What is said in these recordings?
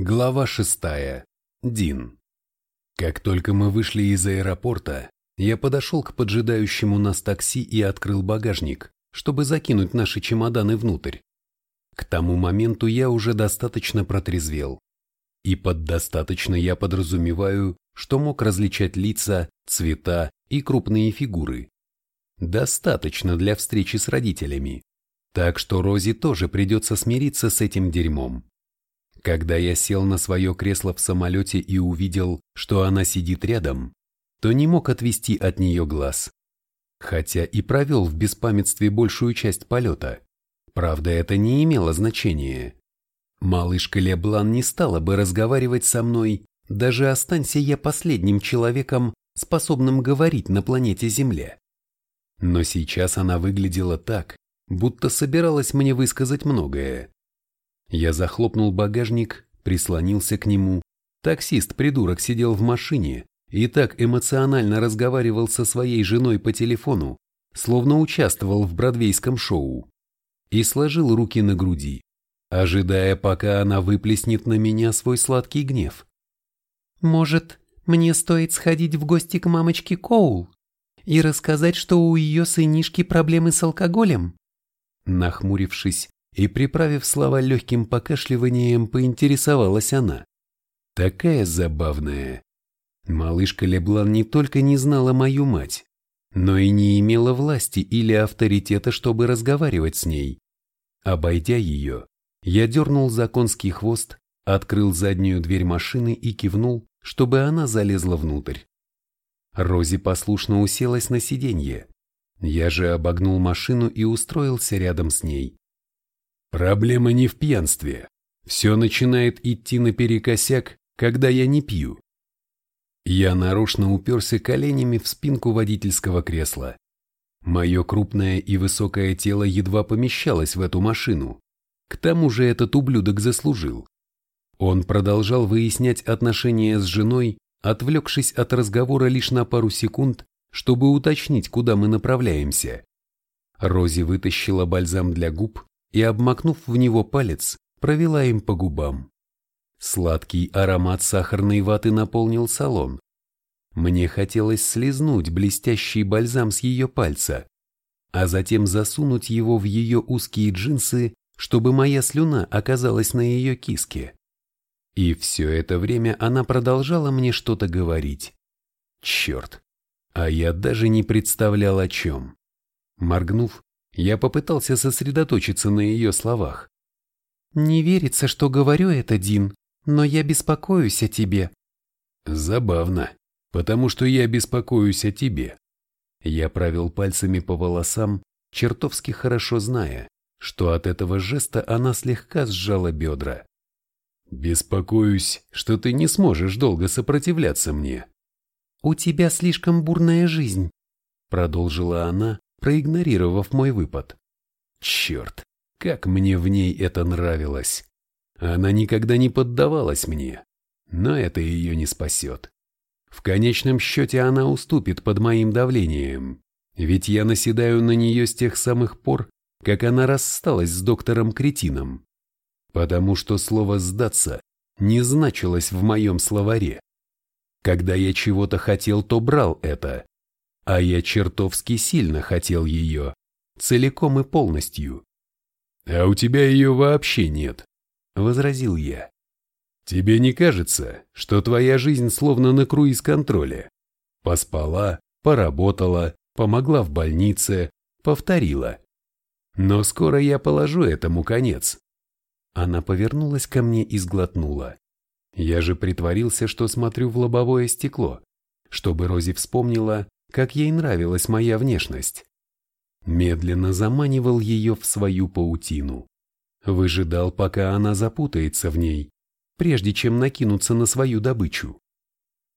Глава шестая. Дин. Как только мы вышли из аэропорта, я подошел к поджидающему нас такси и открыл багажник, чтобы закинуть наши чемоданы внутрь. К тому моменту я уже достаточно протрезвел. И под «достаточно» я подразумеваю, что мог различать лица, цвета и крупные фигуры. Достаточно для встречи с родителями. Так что Розе тоже придется смириться с этим дерьмом. Когда я сел на свое кресло в самолете и увидел, что она сидит рядом, то не мог отвести от нее глаз. Хотя и провел в беспамятстве большую часть полета. Правда, это не имело значения. Малышка Леблан не стала бы разговаривать со мной, даже останься я последним человеком, способным говорить на планете Земля. Но сейчас она выглядела так, будто собиралась мне высказать многое. Я захлопнул багажник, прислонился к нему. Таксист-придурок сидел в машине и так эмоционально разговаривал со своей женой по телефону, словно участвовал в бродвейском шоу. И сложил руки на груди, ожидая, пока она выплеснет на меня свой сладкий гнев. «Может, мне стоит сходить в гости к мамочке Коул и рассказать, что у ее сынишки проблемы с алкоголем?» Нахмурившись, и, приправив слова легким покашливанием, поинтересовалась она. Такая забавная. Малышка Леблан не только не знала мою мать, но и не имела власти или авторитета, чтобы разговаривать с ней. Обойдя ее, я дернул за конский хвост, открыл заднюю дверь машины и кивнул, чтобы она залезла внутрь. Рози послушно уселась на сиденье. Я же обогнул машину и устроился рядом с ней. Проблема не в пьянстве. Все начинает идти наперекосяк, когда я не пью. Я нарочно уперся коленями в спинку водительского кресла. Мое крупное и высокое тело едва помещалось в эту машину. К тому же этот ублюдок заслужил. Он продолжал выяснять отношения с женой, отвлекшись от разговора лишь на пару секунд, чтобы уточнить, куда мы направляемся. Рози вытащила бальзам для губ и, обмакнув в него палец, провела им по губам. Сладкий аромат сахарной ваты наполнил салон. Мне хотелось слезнуть блестящий бальзам с ее пальца, а затем засунуть его в ее узкие джинсы, чтобы моя слюна оказалась на ее киске. И все это время она продолжала мне что-то говорить. Черт, а я даже не представлял о чем. Моргнув, я попытался сосредоточиться на ее словах. «Не верится, что говорю это, Дин, но я беспокоюсь о тебе». «Забавно, потому что я беспокоюсь о тебе». Я провел пальцами по волосам, чертовски хорошо зная, что от этого жеста она слегка сжала бедра. «Беспокоюсь, что ты не сможешь долго сопротивляться мне». «У тебя слишком бурная жизнь», — продолжила она, проигнорировав мой выпад. Черт, как мне в ней это нравилось. Она никогда не поддавалась мне, но это ее не спасет. В конечном счете она уступит под моим давлением, ведь я наседаю на нее с тех самых пор, как она рассталась с доктором-кретином. Потому что слово «сдаться» не значилось в моем словаре. Когда я чего-то хотел, то брал это, а я чертовски сильно хотел ее, целиком и полностью. «А у тебя ее вообще нет», — возразил я. «Тебе не кажется, что твоя жизнь словно на круиз-контроле? Поспала, поработала, помогла в больнице, повторила. Но скоро я положу этому конец». Она повернулась ко мне и сглотнула. Я же притворился, что смотрю в лобовое стекло, чтобы Рози вспомнила, как ей нравилась моя внешность. Медленно заманивал ее в свою паутину. Выжидал, пока она запутается в ней, прежде чем накинуться на свою добычу.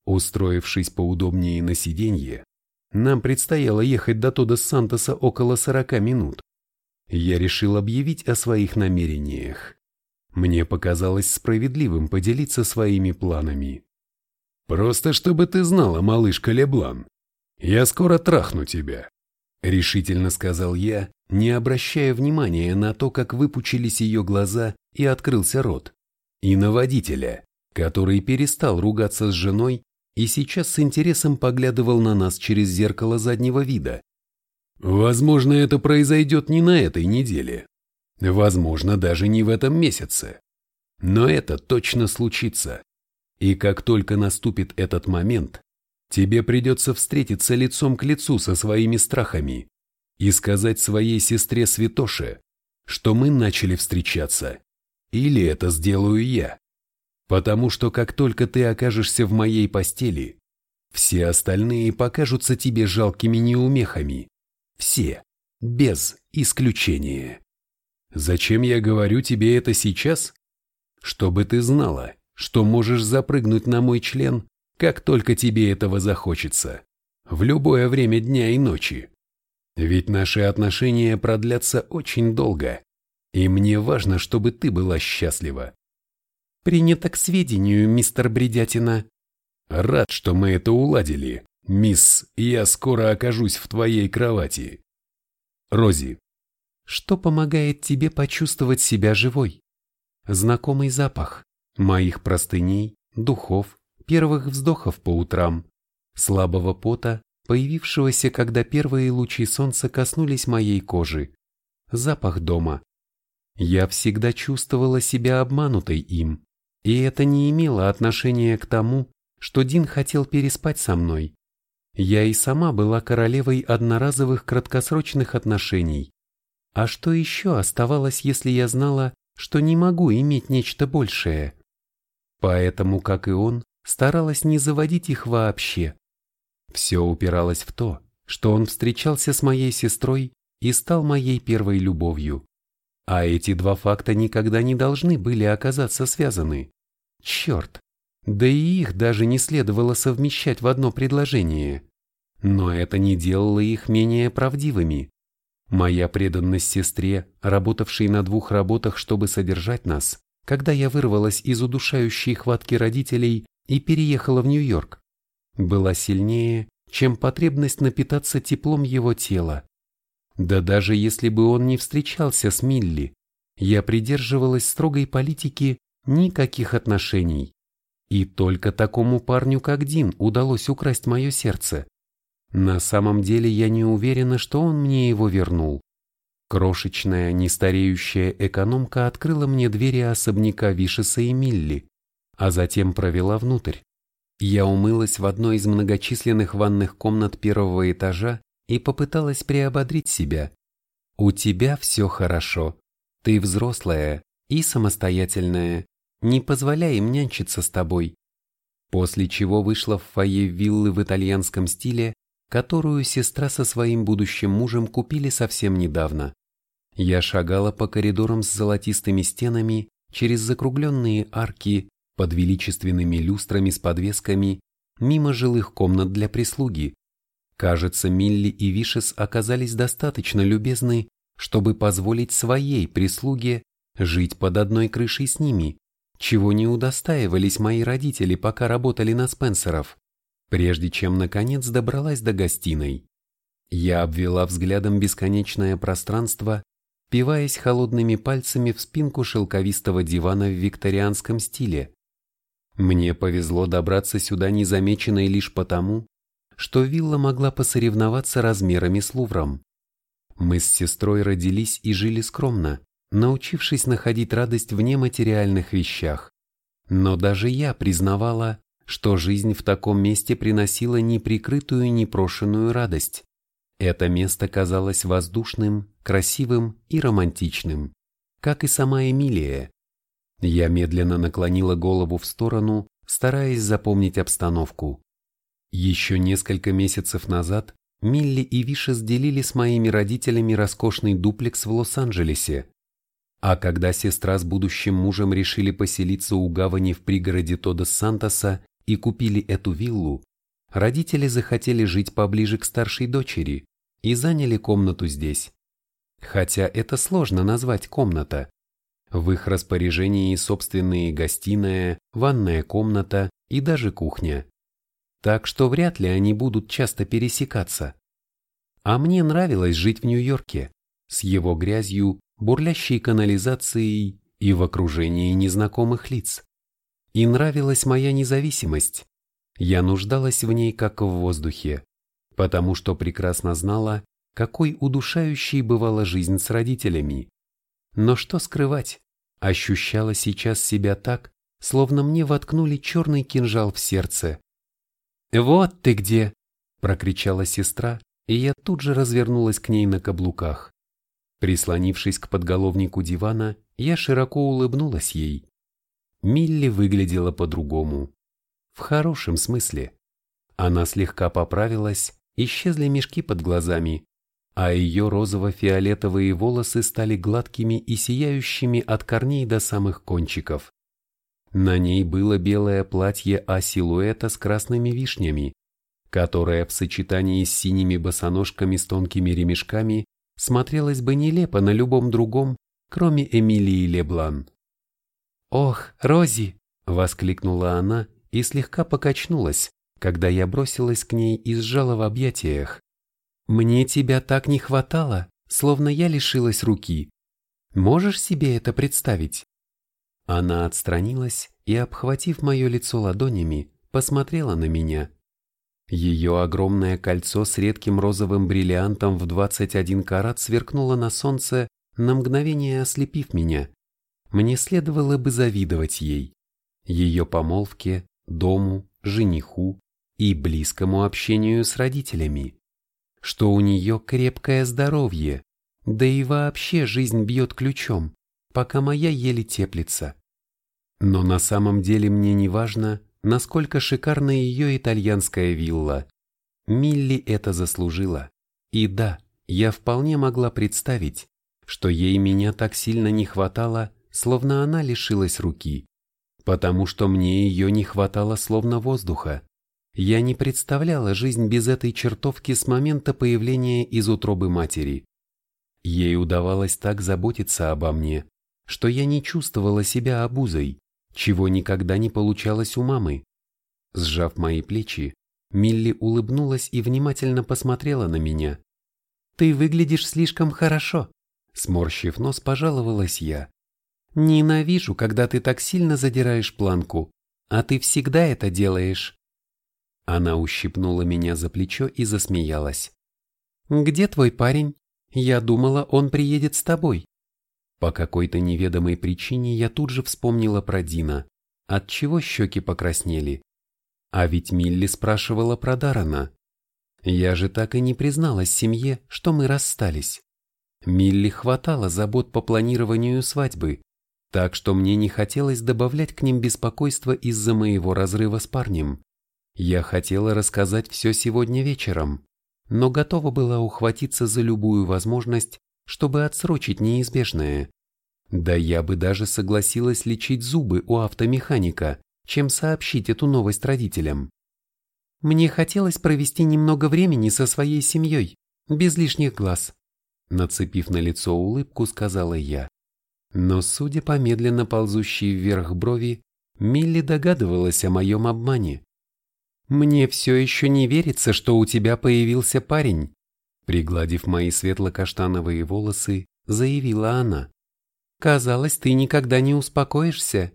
Устроившись поудобнее на сиденье, нам предстояло ехать до Тодос Сантоса около сорока минут. Я решил объявить о своих намерениях. Мне показалось справедливым поделиться своими планами. «Просто чтобы ты знала, малышка Леблан, «Я скоро трахну тебя», — решительно сказал я, не обращая внимания на то, как выпучились ее глаза и открылся рот. и на водителя, который перестал ругаться с женой и сейчас с интересом поглядывал на нас через зеркало заднего вида. Возможно, это произойдет не на этой неделе. Возможно, даже не в этом месяце. Но это точно случится. И как только наступит этот момент, тебе придется встретиться лицом к лицу со своими страхами и сказать своей сестре Святоше, что мы начали встречаться. Или это сделаю я. Потому что как только ты окажешься в моей постели, все остальные покажутся тебе жалкими неумехами. Все, без исключения. Зачем я говорю тебе это сейчас? Чтобы ты знала, что можешь запрыгнуть на мой член, как только тебе этого захочется, в любое время дня и ночи. Ведь наши отношения продлятся очень долго, и мне важно, чтобы ты была счастлива. Принято к сведению, мистер Бредятина. Рад, что мы это уладили. Мисс, я скоро окажусь в твоей кровати. Рози. Что помогает тебе почувствовать себя живой? Знакомый запах моих простыней, духов, первых вздохов по утрам, слабого пота, появившегося, когда первые лучи солнца коснулись моей кожи, запах дома. Я всегда чувствовала себя обманутой им, и это не имело отношения к тому, что Дин хотел переспать со мной. Я и сама была королевой одноразовых краткосрочных отношений. А что еще оставалось, если я знала, что не могу иметь нечто большее? Поэтому, как и он, старалась не заводить их вообще. Все упиралось в то, что он встречался с моей сестрой и стал моей первой любовью. А эти два факта никогда не должны были оказаться связаны. Черт! Да и их даже не следовало совмещать в одно предложение. Но это не делало их менее правдивыми. Моя преданность сестре, работавшей на двух работах, чтобы содержать нас, когда я вырвалась из удушающей хватки родителей и переехала в Нью-Йорк, была сильнее, чем потребность напитаться теплом его тела. Да даже если бы он не встречался с Милли, я придерживалась строгой политики никаких отношений. И только такому парню, как Дин, удалось украсть мое сердце. На самом деле я не уверена, что он мне его вернул. Крошечная, нестареющая экономка открыла мне двери особняка Вишеса и Милли, а затем провела внутрь. Я умылась в одной из многочисленных ванных комнат первого этажа и попыталась приободрить себя. «У тебя все хорошо. Ты взрослая и самостоятельная. Не позволяй им нянчиться с тобой». После чего вышла в фойе виллы в итальянском стиле, которую сестра со своим будущим мужем купили совсем недавно. Я шагала по коридорам с золотистыми стенами, через закругленные арки, под величественными люстрами с подвесками, мимо жилых комнат для прислуги. Кажется, Милли и Вишес оказались достаточно любезны, чтобы позволить своей прислуге жить под одной крышей с ними, чего не удостаивались мои родители, пока работали на Спенсеров, прежде чем наконец добралась до гостиной. Я обвела взглядом бесконечное пространство впиваясь холодными пальцами в спинку шелковистого дивана в викторианском стиле. Мне повезло добраться сюда незамеченной лишь потому, что вилла могла посоревноваться размерами с Лувром. Мы с сестрой родились и жили скромно, научившись находить радость в нематериальных вещах. Но даже я признавала, что жизнь в таком месте приносила неприкрытую непрошенную радость. Это место казалось воздушным, красивым и романтичным, как и сама Эмилия. Я медленно наклонила голову в сторону, стараясь запомнить обстановку. Еще несколько месяцев назад Милли и Виша делили с моими родителями роскошный дуплекс в Лос-Анджелесе. А когда сестра с будущим мужем решили поселиться у гавани в пригороде Тодос-Сантоса и купили эту виллу, родители захотели жить поближе к старшей дочери и заняли комнату здесь. Хотя это сложно назвать комната. В их распоряжении собственные гостиная, ванная комната и даже кухня. Так что вряд ли они будут часто пересекаться. А мне нравилось жить в Нью-Йорке, с его грязью, бурлящей канализацией и в окружении незнакомых лиц. И нравилась моя независимость. Я нуждалась в ней как в воздухе, потому что прекрасно знала, какой удушающей бывала жизнь с родителями. Но что скрывать, ощущала сейчас себя так, словно мне воткнули черный кинжал в сердце. «Вот ты где!» – прокричала сестра, и я тут же развернулась к ней на каблуках. Прислонившись к подголовнику дивана, я широко улыбнулась ей. Милли выглядела по-другому. В хорошем смысле. Она слегка поправилась, исчезли мешки под глазами, а ее розово-фиолетовые волосы стали гладкими и сияющими от корней до самых кончиков. На ней было белое платье А-силуэта с красными вишнями, которое в сочетании с синими босоножками с тонкими ремешками смотрелось бы нелепо на любом другом, кроме Эмилии Леблан. «Ох, Рози!» — воскликнула она и слегка покачнулась, когда я бросилась к ней и сжала в объятиях. «Мне тебя так не хватало, словно я лишилась руки. Можешь себе это представить?» Она отстранилась и, обхватив мое лицо ладонями, посмотрела на меня. Ее огромное кольцо с редким розовым бриллиантом в 21 карат сверкнуло на солнце, на мгновение ослепив меня. Мне следовало бы завидовать ей, ее помолвке, дому, жениху и близкому общению с родителями, что у нее крепкое здоровье, да и вообще жизнь бьет ключом, пока моя еле теплится. Но на самом деле мне не важно, насколько шикарна ее итальянская вилла. Милли это заслужила. И да, я вполне могла представить, что ей меня так сильно не хватало, словно она лишилась руки. Потому что мне ее не хватало словно воздуха. Я не представляла жизнь без этой чертовки с момента появления из утробы матери. Ей удавалось так заботиться обо мне, что я не чувствовала себя обузой чего никогда не получалось у мамы. Сжав мои плечи, Милли улыбнулась и внимательно посмотрела на меня. «Ты выглядишь слишком хорошо», — сморщив нос, пожаловалась я. «Ненавижу, когда ты так сильно задираешь планку, а ты всегда это делаешь». Она ущипнула меня за плечо и засмеялась. «Где твой парень? Я думала, он приедет с тобой». По какой-то неведомой причине я тут же вспомнила про Дина, от чего щеки покраснели. А ведь Милли спрашивала про Дарана. Я же так и не призналась семье, что мы расстались. Милли хватало забот по планированию свадьбы, так что мне не хотелось добавлять к ним беспокойство из-за моего разрыва с парнем. Я хотела рассказать все сегодня вечером, но готова была ухватиться за любую возможность, чтобы отсрочить неизбежное. Да я бы даже согласилась лечить зубы у автомеханика, чем сообщить эту новость родителям. Мне хотелось провести немного времени со своей семьей, без лишних глаз. Нацепив на лицо улыбку, сказала я. Но, судя по медленно ползущей вверх брови, Милли догадывалась о моем обмане. «Мне все еще не верится, что у тебя появился парень», Пригладив мои светло-каштановые волосы, заявила она. «Казалось, ты никогда не успокоишься».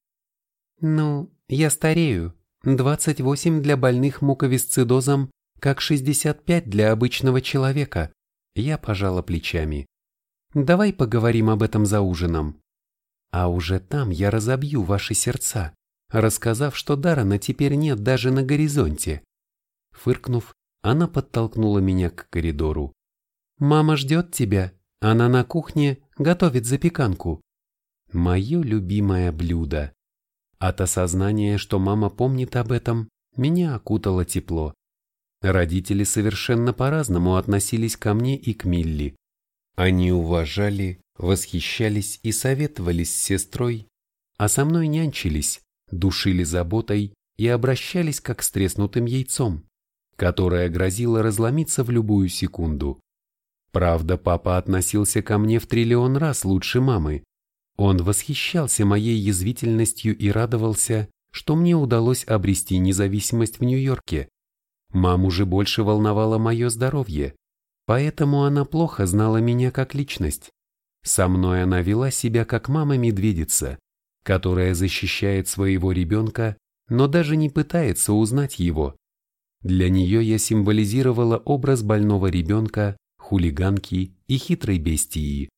«Ну, я старею. 28 для больных муковисцидозом, как 65 для обычного человека». Я пожала плечами. «Давай поговорим об этом за ужином. А уже там я разобью ваши сердца, рассказав, что Дарана теперь нет даже на горизонте». Фыркнув, она подтолкнула меня к коридору. Мама ждет тебя. Она на кухне готовит запеканку. Мое любимое блюдо. От осознания, что мама помнит об этом, меня окутало тепло. Родители совершенно по-разному относились ко мне и к Милли. Они уважали, восхищались и советовались с сестрой, а со мной нянчились, душили заботой и обращались как с треснутым яйцом, которое грозило разломиться в любую секунду. Правда, папа относился ко мне в триллион раз лучше мамы. Он восхищался моей язвительностью и радовался, что мне удалось обрести независимость в Нью-Йорке. Маму же больше волновало мое здоровье, поэтому она плохо знала меня как личность. Со мной она вела себя как мама-медведица, которая защищает своего ребенка, но даже не пытается узнать его. Для нее я символизировала образ больного ребенка, хулиганки и хитрой бестии.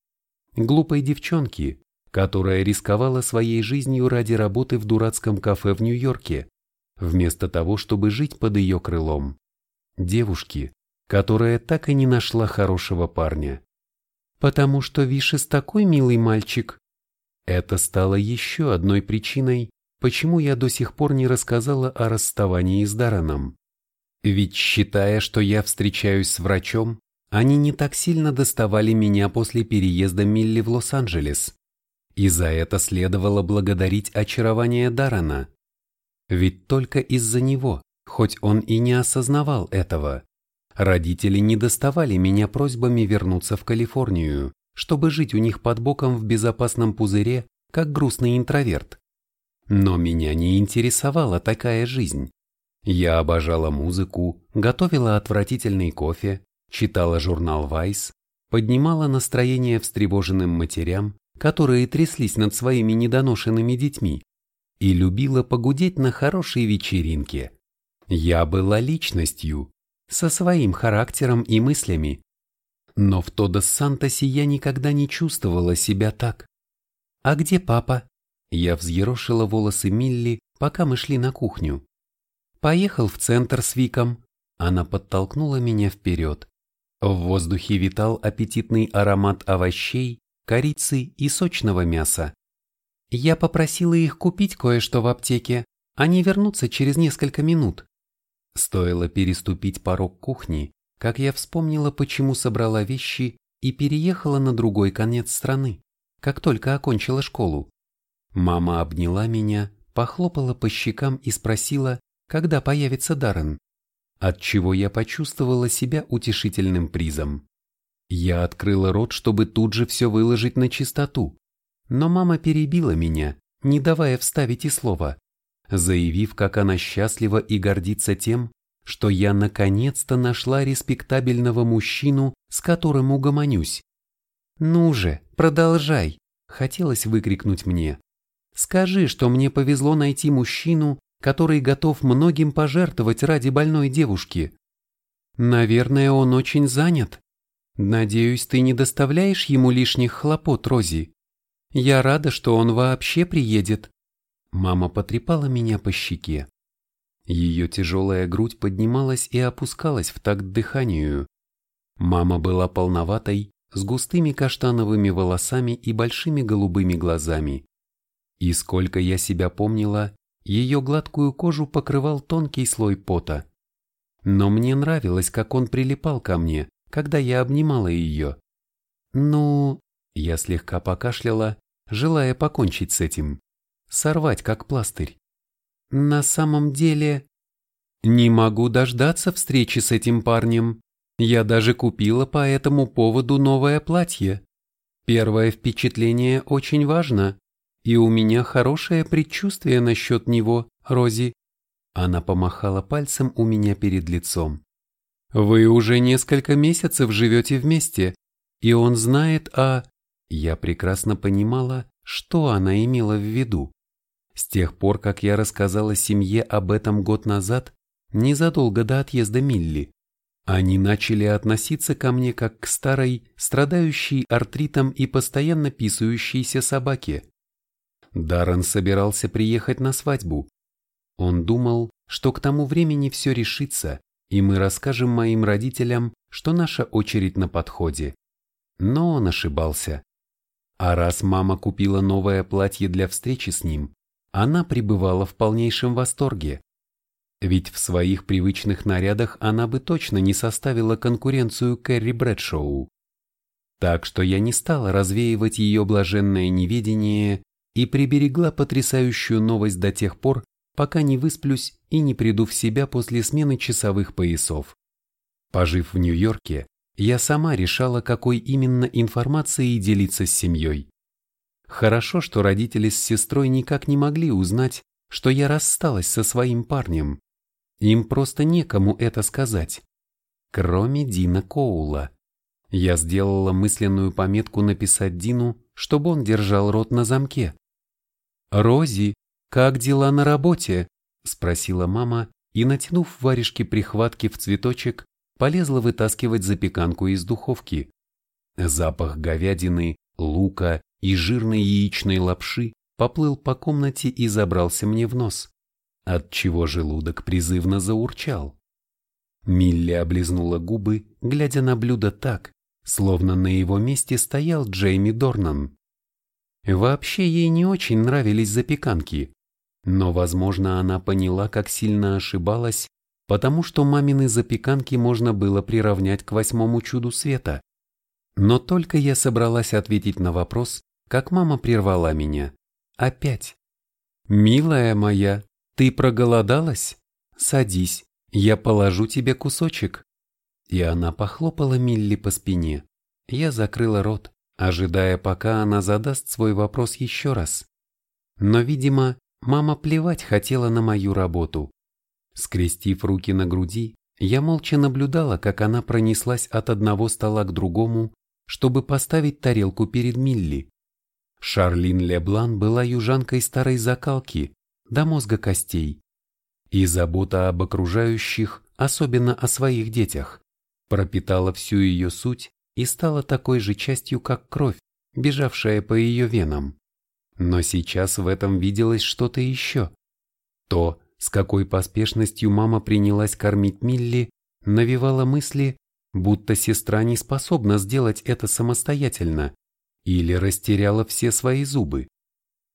Глупой девчонки, которая рисковала своей жизнью ради работы в дурацком кафе в Нью-Йорке, вместо того, чтобы жить под ее крылом. Девушки, которая так и не нашла хорошего парня. Потому что Вишес такой милый мальчик. Это стало еще одной причиной, почему я до сих пор не рассказала о расставании с Дараном. Ведь считая, что я встречаюсь с врачом, они не так сильно доставали меня после переезда Милли в Лос-Анджелес. И за это следовало благодарить очарование Дарана. Ведь только из-за него, хоть он и не осознавал этого, родители не доставали меня просьбами вернуться в Калифорнию, чтобы жить у них под боком в безопасном пузыре, как грустный интроверт. Но меня не интересовала такая жизнь. Я обожала музыку, готовила отвратительный кофе, читала журнал Vice, поднимала настроение встревоженным матерям которые тряслись над своими недоношенными детьми, и любила погудеть на хорошей вечеринке. Я была личностью, со своим характером и мыслями. Но в Тодос-Сантосе я никогда не чувствовала себя так. «А где папа?» Я взъерошила волосы Милли, пока мы шли на кухню. «Поехал в центр с Виком». Она подтолкнула меня вперед. В воздухе витал аппетитный аромат овощей, корицы и сочного мяса. Я попросила их купить кое-что в аптеке, они вернутся через несколько минут. Стоило переступить порог кухни, как я вспомнила, почему собрала вещи и переехала на другой конец страны, как только окончила школу. Мама обняла меня, похлопала по щекам и спросила, когда появится Даррен, от чего я почувствовала себя утешительным призом. Я открыла рот, чтобы тут же все выложить на чистоту, но мама перебила меня, не давая вставить и слова, заявив, как она счастлива и гордится тем, что я наконец-то нашла респектабельного мужчину, с которым угомонюсь. «Ну же, продолжай!» – хотелось выкрикнуть мне. «Скажи, что мне повезло найти мужчину, который готов многим пожертвовать ради больной девушки. Наверное, он очень занят, Надеюсь, ты не доставляешь ему лишних хлопот, Рози. Я рада, что он вообще приедет. Мама потрепала меня по щеке. Ее тяжелая грудь поднималась и опускалась в такт дыханию. Мама была полноватой, с густыми каштановыми волосами и большими голубыми глазами. И сколько я себя помнила, ее гладкую кожу покрывал тонкий слой пота. Но мне нравилось, как он прилипал ко мне, когда я обнимала ее. Ну, я слегка покашляла, желая покончить с этим, сорвать как пластырь. На самом деле, не могу дождаться встречи с этим парнем. Я даже купила по этому поводу новое платье. Первое впечатление очень важно, и у меня хорошее предчувствие насчет него, Рози. Она помахала пальцем у меня перед лицом. Вы уже несколько месяцев живете вместе, и он знает о... Я прекрасно понимала, что она имела в виду. С тех пор, как я рассказала семье об этом год назад, незадолго до отъезда Милли, они начали относиться ко мне как к старой, страдающей артритом и постоянно писающейся собаке. Даррен собирался приехать на свадьбу. Он думал, что к тому времени все решится, и мы расскажем моим родителям, что наша очередь на подходе. Но он ошибался. А раз мама купила новое платье для встречи с ним, она пребывала в полнейшем восторге. Ведь в своих привычных нарядах она бы точно не составила конкуренцию Кэрри Брэдшоу. Так что я не стала развеивать ее блаженное неведение и приберегла потрясающую новость до тех пор, пока не высплюсь и не приду в себя после смены часовых поясов. Пожив в Нью-Йорке, я сама решала, какой именно информацией делиться с семьей. Хорошо, что родители с сестрой никак не могли узнать, что я рассталась со своим парнем. Им просто некому это сказать. Кроме Дина Коула. Я сделала мысленную пометку написать Дину, чтобы он держал рот на замке. «Рози, как дела на работе?» – спросила мама и, натянув варежки прихватки в цветочек, полезла вытаскивать запеканку из духовки. Запах говядины, лука и жирной яичной лапши поплыл по комнате и забрался мне в нос, отчего желудок призывно заурчал. Милли облизнула губы, глядя на блюдо так, словно на его месте стоял Джейми Дорнан. Вообще ей не очень нравились запеканки, но, возможно, она поняла, как сильно ошибалась, потому что мамины запеканки можно было приравнять к восьмому чуду света. Но только я собралась ответить на вопрос, как мама прервала меня. Опять. «Милая моя, ты проголодалась? Садись, я положу тебе кусочек». И она похлопала Милли по спине. Я закрыла рот, ожидая, пока она задаст свой вопрос еще раз. Но, видимо, мама плевать хотела на мою работу. Скрестив руки на груди, я молча наблюдала, как она пронеслась от одного стола к другому, чтобы поставить тарелку перед Милли. Шарлин Леблан была южанкой старой закалки, до мозга костей. И забота об окружающих, особенно о своих детях, пропитала всю ее суть и стала такой же частью, как кровь, бежавшая по ее венам. Но сейчас в этом виделось что-то еще. То, с какой поспешностью мама принялась кормить Милли, навевало мысли, будто сестра не способна сделать это самостоятельно или растеряла все свои зубы.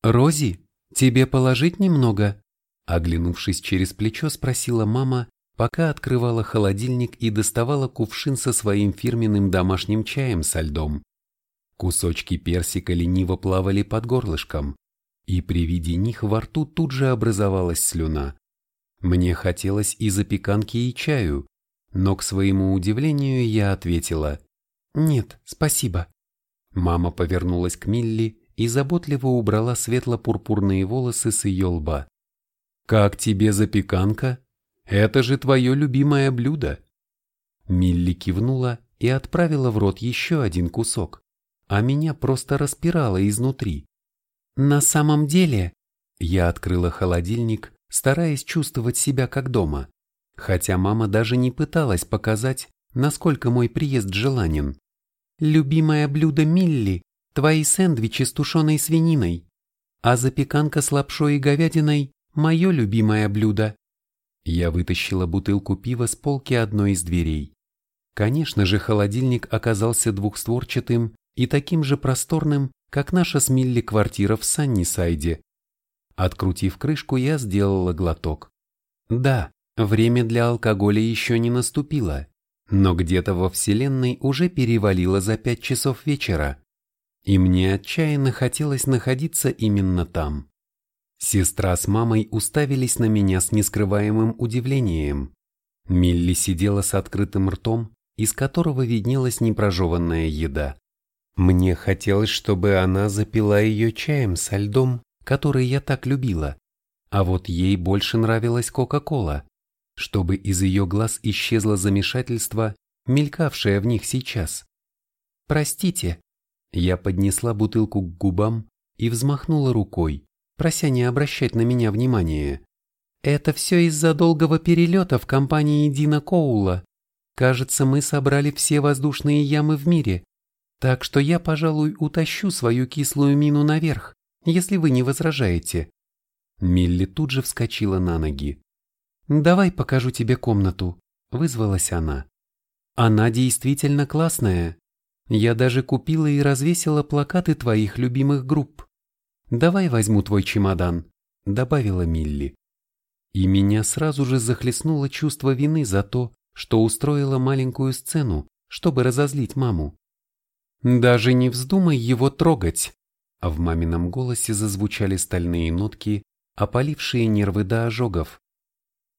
«Рози, тебе положить немного?» Оглянувшись через плечо, спросила мама, пока открывала холодильник и доставала кувшин со своим фирменным домашним чаем со льдом. Кусочки персика лениво плавали под горлышком, и при виде них во рту тут же образовалась слюна. Мне хотелось и запеканки, и чаю, но, к своему удивлению, я ответила «Нет, спасибо». Мама повернулась к Милли и заботливо убрала светло-пурпурные волосы с ее лба. «Как тебе запеканка? Это же твое любимое блюдо!» Милли кивнула и отправила в рот еще один кусок, а меня просто распирало изнутри. «На самом деле...» Я открыла холодильник, стараясь чувствовать себя как дома, хотя мама даже не пыталась показать, насколько мой приезд желанен. Любимое блюдо Милли – твои сэндвичи с тушеной свининой, а запеканка с лапшой и говядиной – мое любимое блюдо. Я вытащила бутылку пива с полки одной из дверей. Конечно же, холодильник оказался двухстворчатым и таким же просторным, как наша с Милли квартира в Саннисайде. Открутив крышку, я сделала глоток. Да, время для алкоголя еще не наступило. Но где-то во Вселенной уже перевалило за пять часов вечера, и мне отчаянно хотелось находиться именно там. Сестра с мамой уставились на меня с нескрываемым удивлением. Милли сидела с открытым ртом, из которого виднелась непрожеванная еда. Мне хотелось, чтобы она запила ее чаем со льдом, который я так любила, а вот ей больше нравилась Кока-Кола чтобы из ее глаз исчезло замешательство, мелькавшее в них сейчас. «Простите», я поднесла бутылку к губам и взмахнула рукой, прося не обращать на меня внимания. «Это все из-за долгого перелета в компании Дина Коула. Кажется, мы собрали все воздушные ямы в мире, так что я, пожалуй, утащу свою кислую мину наверх, если вы не возражаете». Милли тут же вскочила на ноги. «Давай покажу тебе комнату», — вызвалась она. «Она действительно классная. Я даже купила и развесила плакаты твоих любимых групп. Давай возьму твой чемодан», — добавила Милли. И меня сразу же захлестнуло чувство вины за то, что устроила маленькую сцену, чтобы разозлить маму. «Даже не вздумай его трогать!» А в мамином голосе зазвучали стальные нотки, опалившие нервы до ожогов.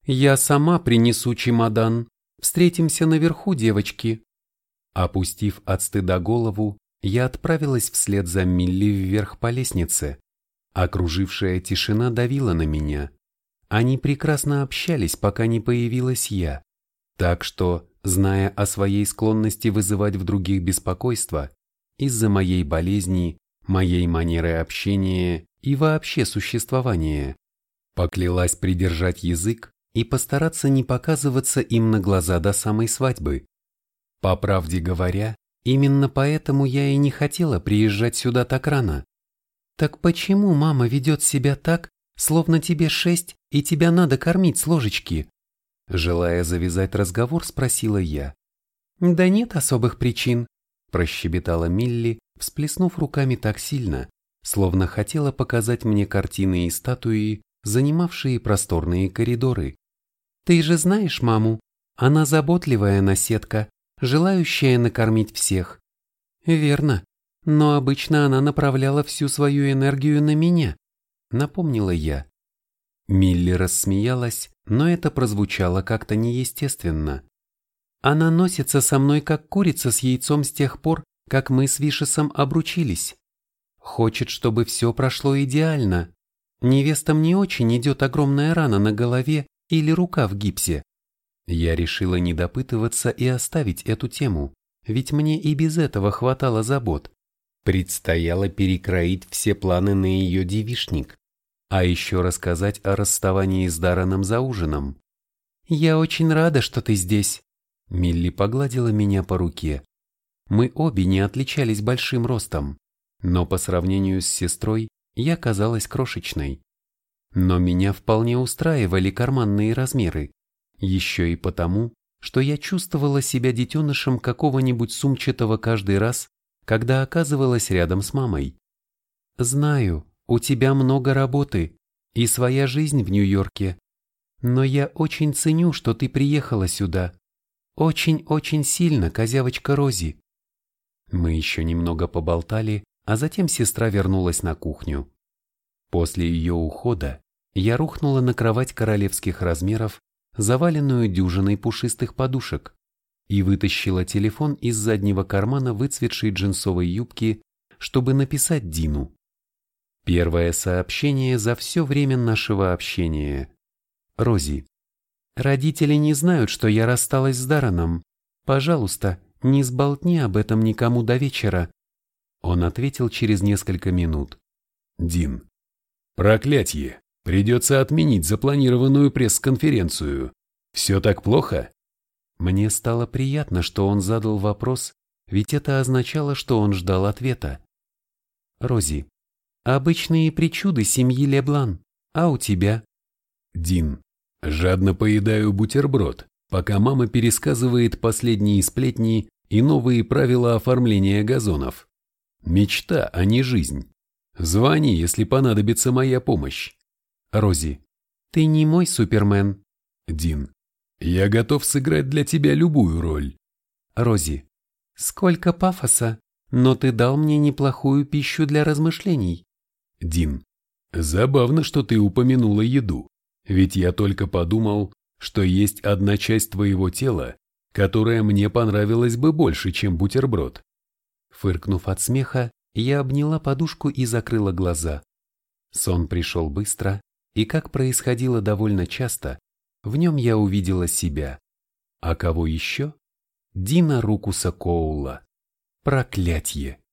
«Я сама принесу чемодан. Встретимся наверху, девочки». Опустив от стыда голову, я отправилась вслед за Милли вверх по лестнице. Окружившая тишина давила на меня. Они прекрасно общались, пока не появилась я. Так что, зная о своей склонности вызывать в других беспокойство из-за моей болезни, моей манеры общения и вообще существования. Поклялась придержать язык и постараться не показываться им на глаза до самой свадьбы. По правде говоря, именно поэтому я и не хотела приезжать сюда так рано. Так почему мама ведет себя так, словно тебе шесть и тебя надо кормить с ложечки? Желая завязать разговор, спросила я. Да нет особых причин, прощебетала Милли, всплеснув руками так сильно, словно хотела показать мне картины и статуи, занимавшие просторные коридоры. Ты же знаешь маму, она заботливая наседка, желающая накормить всех. Верно, но обычно она направляла всю свою энергию на меня, напомнила я. Милли рассмеялась, но это прозвучало как-то неестественно. Она носится со мной как курица с яйцом с тех пор, как мы с Вишесом обручились. Хочет, чтобы все прошло идеально. Невестам не очень идет огромная рана на голове или рука в гипсе. Я решила не допытываться и оставить эту тему, ведь мне и без этого хватало забот. Предстояло перекроить все планы на ее девишник, а еще рассказать о расставании с Дараном за ужином. «Я очень рада, что ты здесь», — Милли погладила меня по руке. Мы обе не отличались большим ростом, но по сравнению с сестрой я казалась крошечной. Но меня вполне устраивали карманные размеры, еще и потому, что я чувствовала себя детенышем какого-нибудь сумчатого каждый раз, когда оказывалась рядом с мамой. Знаю, у тебя много работы и своя жизнь в Нью-Йорке, но я очень ценю, что ты приехала сюда. Очень-очень сильно, козявочка Рози. Мы еще немного поболтали, а затем сестра вернулась на кухню. После ее ухода я рухнула на кровать королевских размеров, заваленную дюжиной пушистых подушек, и вытащила телефон из заднего кармана выцветшей джинсовой юбки, чтобы написать Дину. Первое сообщение за все время нашего общения. Рози. Родители не знают, что я рассталась с Дараном. Пожалуйста, не сболтни об этом никому до вечера. Он ответил через несколько минут. Дин. Проклятье. Придется отменить запланированную пресс-конференцию. Все так плохо? Мне стало приятно, что он задал вопрос, ведь это означало, что он ждал ответа. Рози. Обычные причуды семьи Леблан. А у тебя? Дин. Жадно поедаю бутерброд, пока мама пересказывает последние сплетни и новые правила оформления газонов. Мечта, а не жизнь. Звони, если понадобится моя помощь. Рози. Ты не мой супермен. Дин. Я готов сыграть для тебя любую роль. Рози. Сколько пафоса, но ты дал мне неплохую пищу для размышлений. Дин. Забавно, что ты упомянула еду, ведь я только подумал, что есть одна часть твоего тела, которая мне понравилась бы больше, чем бутерброд. Фыркнув от смеха, я обняла подушку и закрыла глаза. Сон пришел быстро, и, как происходило довольно часто, в нем я увидела себя. А кого еще? Дина Рукуса Коула. Проклятье!